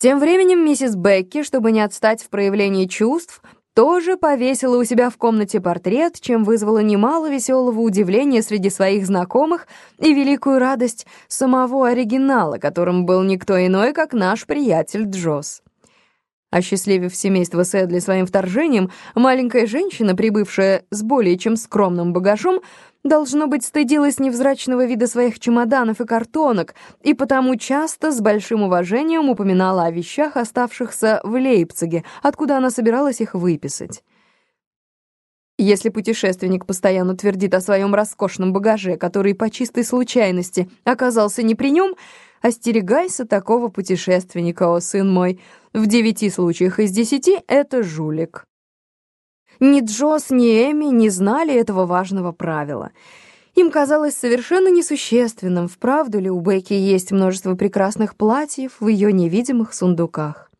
Тем временем миссис Бекки, чтобы не отстать в проявлении чувств, тоже повесила у себя в комнате портрет, чем вызвала немало веселого удивления среди своих знакомых и великую радость самого оригинала, которым был никто иной, как наш приятель Джосс. Осчастливив семейство Сэдли своим вторжением, маленькая женщина, прибывшая с более чем скромным багажом, должно быть, стыдилась невзрачного вида своих чемоданов и картонок, и потому часто с большим уважением упоминала о вещах, оставшихся в Лейпциге, откуда она собиралась их выписать. Если путешественник постоянно твердит о своем роскошном багаже, который по чистой случайности оказался не при нем, остерегайся такого путешественника, о сын мой. В девяти случаях из десяти это жулик. Ни Джос, ни Эми не знали этого важного правила. Им казалось совершенно несущественным, вправду ли у Бекки есть множество прекрасных платьев в ее невидимых сундуках.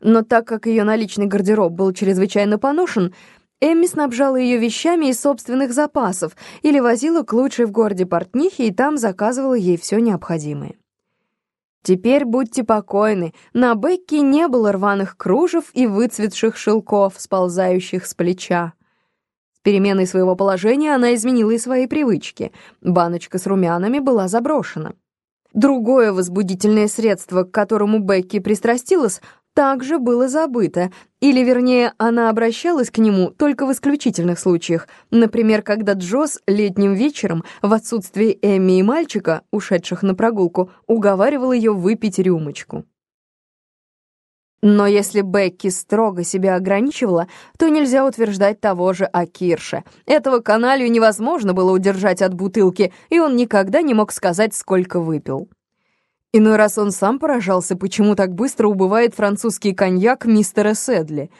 Но так как ее наличный гардероб был чрезвычайно поношен, Эмми снабжала ее вещами из собственных запасов или возила к лучшей в городе портнихе и там заказывала ей все необходимое. Теперь будьте покойны, на Бекке не было рваных кружев и выцветших шелков, сползающих с плеча. С переменой своего положения она изменила и свои привычки. Баночка с румянами была заброшена. Другое возбудительное средство, к которому Бекки пристрастилась, также было забыто, или, вернее, она обращалась к нему только в исключительных случаях, например, когда Джосс летним вечером, в отсутствие Эмми и мальчика, ушедших на прогулку, уговаривал ее выпить рюмочку. Но если Бекки строго себя ограничивала, то нельзя утверждать того же о Кирше. Этого каналью невозможно было удержать от бутылки, и он никогда не мог сказать, сколько выпил. Иной раз он сам поражался, почему так быстро убывает французский коньяк мистера Седли.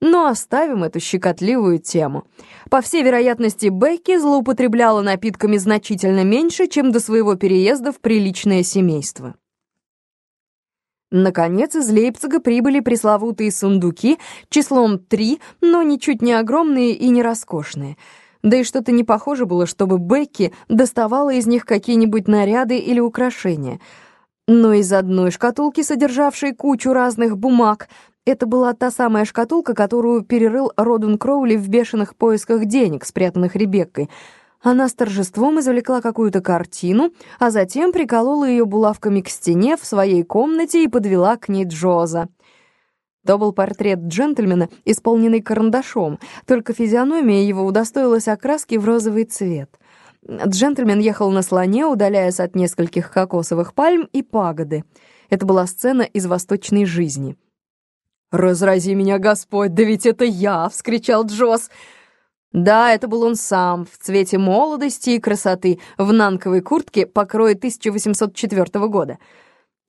Но оставим эту щекотливую тему. По всей вероятности, Бекки злоупотребляла напитками значительно меньше, чем до своего переезда в приличное семейство. Наконец, из Лейпцига прибыли пресловутые сундуки числом три, но ничуть не огромные и не роскошные. Да и что-то не похоже было, чтобы Бекки доставала из них какие-нибудь наряды или украшения — но из одной шкатулки, содержавшей кучу разных бумаг, это была та самая шкатулка, которую перерыл Родун Кроули в бешеных поисках денег, спрятанных Ребеккой. Она с торжеством извлекла какую-то картину, а затем приколола ее булавками к стене в своей комнате и подвела к ней Джоза. То был портрет джентльмена, исполненный карандашом, только физиономия его удостоилась окраски в розовый цвет. Джентльмен ехал на слоне, удаляясь от нескольких кокосовых пальм и пагоды. Это была сцена из восточной жизни. «Разрази меня, Господь, да ведь это я!» — вскричал Джосс. Да, это был он сам, в цвете молодости и красоты, в нанковой куртке покроя 1804 года.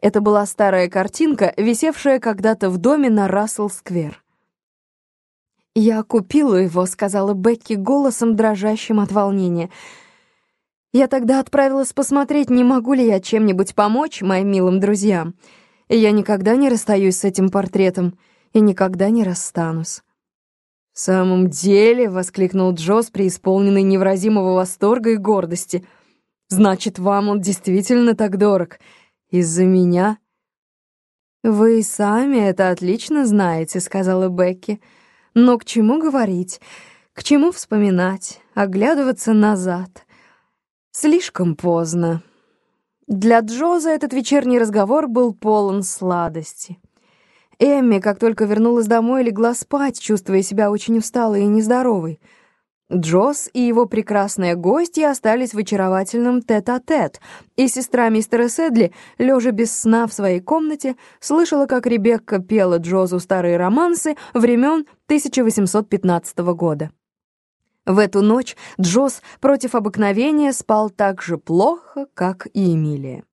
Это была старая картинка, висевшая когда-то в доме на Рассел-сквер. «Я купила его», — сказала Бекки голосом, дрожащим от волнения — я тогда отправилась посмотреть, не могу ли я чем-нибудь помочь моим милым друзьям. И я никогда не расстаюсь с этим портретом и никогда не расстанусь. «В самом деле», — воскликнул Джосс, преисполненный невразимого восторга и гордости, «значит, вам он действительно так дорог. Из-за меня?» «Вы сами это отлично знаете», — сказала Бекки. «Но к чему говорить? К чему вспоминать? Оглядываться назад?» Слишком поздно. Для Джоза этот вечерний разговор был полон сладости. Эмми, как только вернулась домой, легла спать, чувствуя себя очень усталой и нездоровой. Джоз и его прекрасная гостья остались в очаровательном тет-а-тет, -тет, и сестра мистера Седли, лежа без сна в своей комнате, слышала, как Ребекка пела Джозу старые романсы времен 1815 года. В эту ночь Джосс против обыкновения спал так же плохо, как и Эмилия.